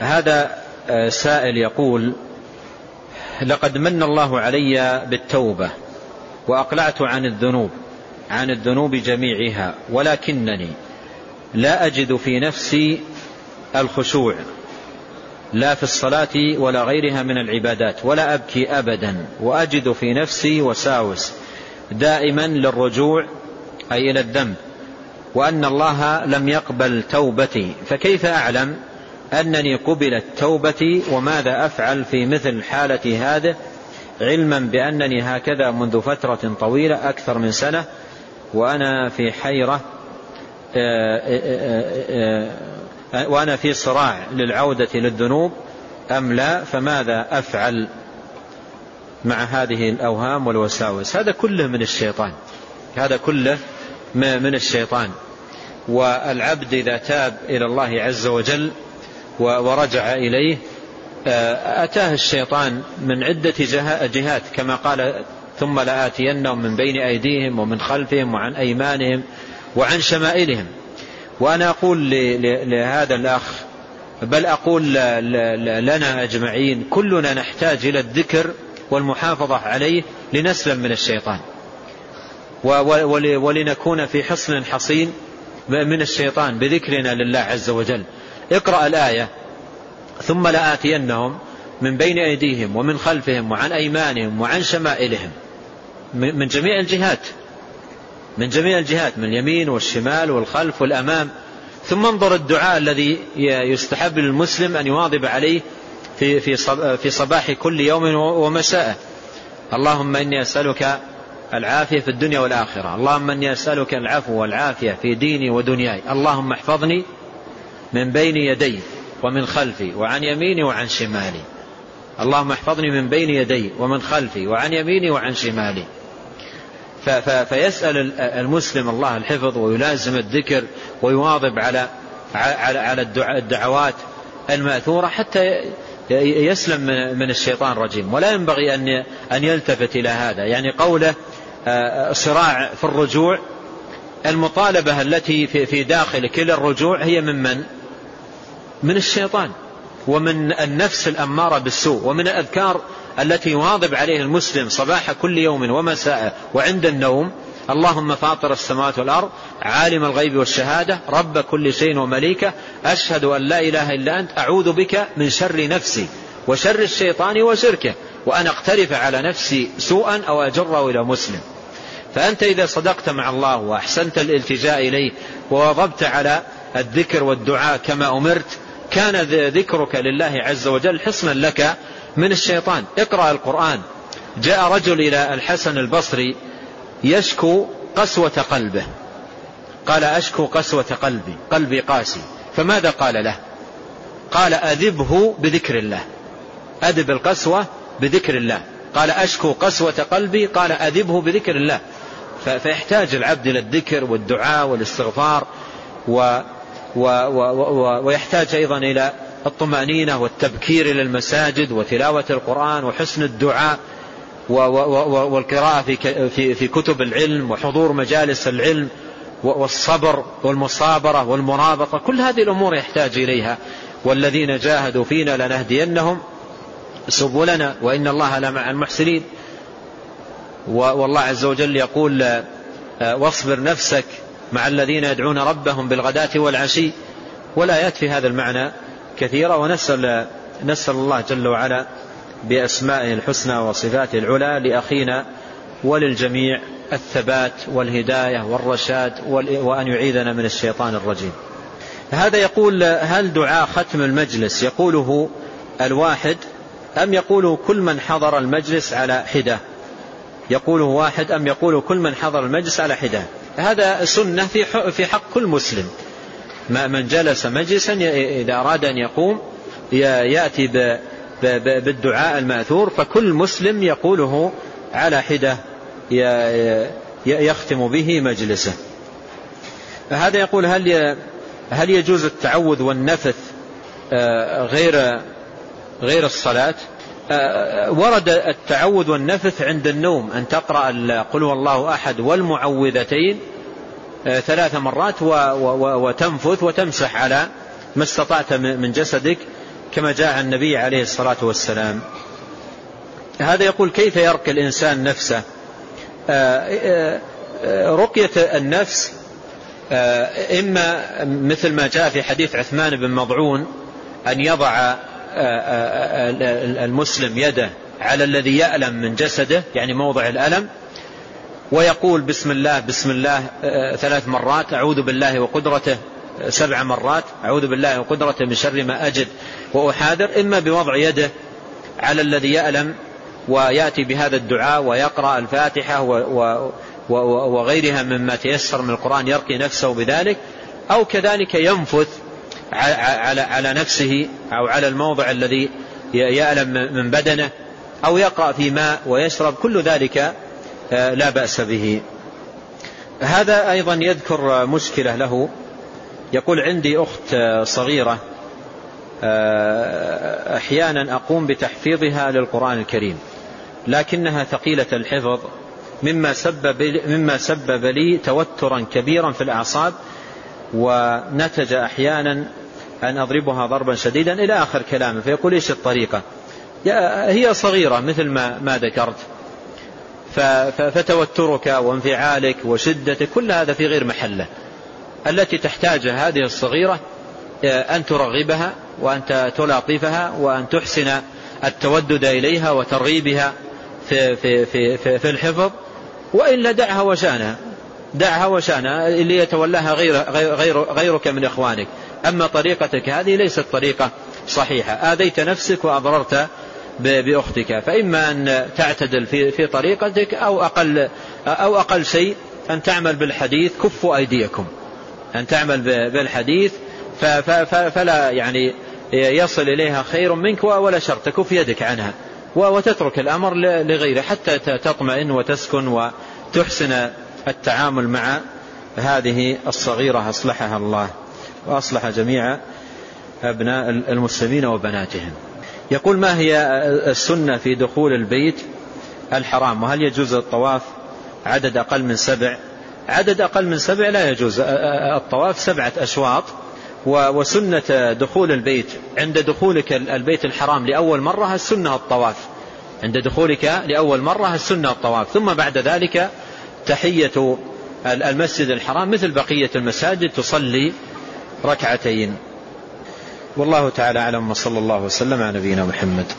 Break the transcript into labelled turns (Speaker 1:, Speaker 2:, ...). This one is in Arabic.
Speaker 1: هذا سائل يقول لقد من الله علي بالتوبة وأقلعت عن الذنوب عن الذنوب جميعها ولكنني لا أجد في نفسي الخشوع لا في الصلاة ولا غيرها من العبادات ولا أبكي أبدا وأجد في نفسي وساوس دائما للرجوع أي إلى الذنب وأن الله لم يقبل توبتي فكيف أعلم؟ أنني قبلت توبتي وماذا أفعل في مثل حالة هذه؟ علما بأنني هكذا منذ فترة طويلة أكثر من سنة وأنا في حيرة آه، آه، آه، وأنا في صراع للعودة للذنوب أم لا؟ فماذا أفعل مع هذه الأوهام والوساوس؟ هذا كله من الشيطان هذا كله من الشيطان. والعبد إذا تاب إلى الله عز وجل ورجع إليه أتاه الشيطان من عدة جهات كما قال ثم لآتينهم من بين أيديهم ومن خلفهم وعن أيمانهم وعن شمائلهم. وأنا أقول لهذا الأخ بل أقول لنا أجمعين كلنا نحتاج إلى الذكر والمحافظة عليه لنسلم من الشيطان. ولنكون في حصن حصين من الشيطان بذكرنا لله عز وجل. اقرأ الآية. ثم لآتينهم من بين أيديهم ومن خلفهم وعن أيمانهم وعن شمائلهم. من جميع الجهات. من جميع الجهات من اليمين والشمال والخلف والأمام. ثم انظر الدعاء الذي يستحب للمسلم أن يواظب عليه في في صباح كل يوم ومساء اللهم إني أسألك العافية في الدنيا والآخرة. اللهم إني أسألك العفو والعافية في ديني ودنياي. اللهم احفظني من بين يدي ومن خلفي وعن يميني وعن شمالي. اللهم احفظني من بين يدي ومن خلفي وعن يميني وعن شمالي. فيسأل المسلم الله الحفظ ويلازم الذكر ويواظب على على الدعوات المأثورة حتى يسلم من الشيطان الرجيم. ولا ينبغي أن أن يلتفت إلى هذا. يعني قوله آه، صراع في الرجوع المطالبة التي في داخل كل الرجوع هي من؟ من الشيطان ومن النفس الأمارة بالسوء ومن الأذكار التي يواظب عليه المسلم صباح كل يوم ومساء وعند النوم. اللهم فاطر السماوات والأرض عالم الغيب والشهادة رب كل شيء ومليكه أشهد أن لا إله إلا أنت أعوذ بك من شر نفسي وشر الشيطان وشركه وأن أقترف على نفسي سوءا أو أجره إلى مسلم. فأنت إذا صدقت مع الله وأحسنت الالتجاء إليه ووظبت على الذكر والدعاء كما أمرت كان ذكرك لله عز وجل حصنا لك من الشيطان. اقرأ القرآن. جاء رجل إلى الحسن البصري يشكو قسوة قلبه. قال أشكو قسوة قلبي قلبي قاسي. فماذا قال له؟ قال أذبه بذكر الله. أذب القسوة بذكر الله. قال أشكو قسوة قلبي قال أذبه بذكر الله. فيحتاج العبد إلى الذكر والدعاء والاستغفار و و و و ويحتاج أيضا إلى الطمأنينة والتبكير إلى المساجد وتلاوة القرآن وحسن الدعاء والقراءة في في كتب العلم وحضور مجالس العلم والصبر والمصابرة والمرابطة كل هذه الأمور يحتاج إليها. والذين جاهدوا فينا لنهدينهم سبلنا وإن الله لمع المحسنين. والله عز وجل يقول آه، واصبر نفسك مع الذين يدعون ربهم بالغداة والعشي. والآيات في هذا المعنى كثيرة ونسأل نسأل الله جل وعلا بأسمائه الحسنى وصفاته العلى لأخينا وللجميع الثبات والهداية والرشاد وأن يعيذنا من الشيطان الرجيم. هذا يقول هل دعاء ختم المجلس يقوله الواحد أم يقوله كل من حضر المجلس على حدة؟ يقوله واحد أم يقوله كل من حضر المجلس على حدة؟ هذا سنة في حق كل مسلم. من جلس مجلسا إذا أراد أن يقوم يأتي بالدعاء المأثور فكل مسلم يقوله على حدة يختم به مجلسه. هذا يقول هل هل يجوز التعوذ والنفث آه، غير غير الصلاة؟ ورد التعوذ والنفث عند النوم أن تقرأ قل هو الله أحد والمعوذتين آه، ثلاث مرات وتنفث وتمسح على ما استطعت من جسدك كما جاء عن النبي عليه الصلاة والسلام. هذا يقول كيف يرقي الإنسان نفسه؟ رقية النفس إما مثل ما جاء في حديث عثمان بن مضعون أن يضع المسلم يده على الذي يألم من جسده يعني موضع الألم ويقول بسم الله بسم الله ثلاث مرات أعوذ بالله وقدرته سبع مرات أعوذ بالله وقدرته من شر ما أجد وأحاذر إما بوضع يده على الذي يألم ويأتي بهذا الدعاء ويقرأ الفاتحة وغيرها مما تيسر من القرآن يرقي نفسه بذلك أو كذلك ينفث على على نفسه أو على الموضع الذي يألم من بدنه أو يقرأ في ماء ويشرب كل ذلك آه، لا بأس به. هذا أيضا يذكر مشكلة له. يقول عندي أخت صغيرة آه، أحيانا أقوم بتحفيظها للقرآن الكريم لكنها ثقيلة الحفظ مما سبب, مما سبب لي توترا كبيرا في الأعصاب ونتج أحيانا أن أضربها ضربا شديدا إلى آخر كلامه فيقول إيش الطريقة؟ هي صغيرة مثل ما, ما ذكرت. فتوترك وانفعالك وشدتك كل هذا في غير محله. التي تحتاجها هذه الصغيرة أن ترغبها وأن تلاطفها وأن تحسن التودد إليها وترغيبها في, في, في, في, في الحفظ. وإلا دعها وشأنها. دعها وشأنها اللي يتولاها غير غير غيرك من إخوانك. أما طريقتك هذه ليست طريقة صحيحة. آذيت نفسك وأضررت بأختك. فإما أن تعتدل في, في طريقتك أو أقل, أو أقل شيء أن تعمل بالحديث كفوا أيديكم. أن تعمل بالحديث فلا يعني يصل إليها خير منك ولا شر. تكف يدك عنها. وتترك الأمر لغيره حتى تطمئن وتسكن وتحسن التعامل مع هذه الصغيرة أصلحها الله. وأصلح جميع أبناء المسلمين وبناتهم. يقول ما هي السنة في دخول البيت الحرام؟ وهل يجوز الطواف عدد أقل من سبع؟ عدد أقل من سبع لا يجوز. الطواف سبعة أشواط وسنة دخول البيت عند دخولك البيت الحرام لأول مرة السنة الطواف. عند دخولك لأول مرة السنة الطواف. ثم بعد ذلك تحية المسجد الحرام مثل بقية المساجد تصلي ركعتين. والله تعالى أعلم وصلى الله وسلم على نبينا محمد.